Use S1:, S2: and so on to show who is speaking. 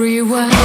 S1: everywhere.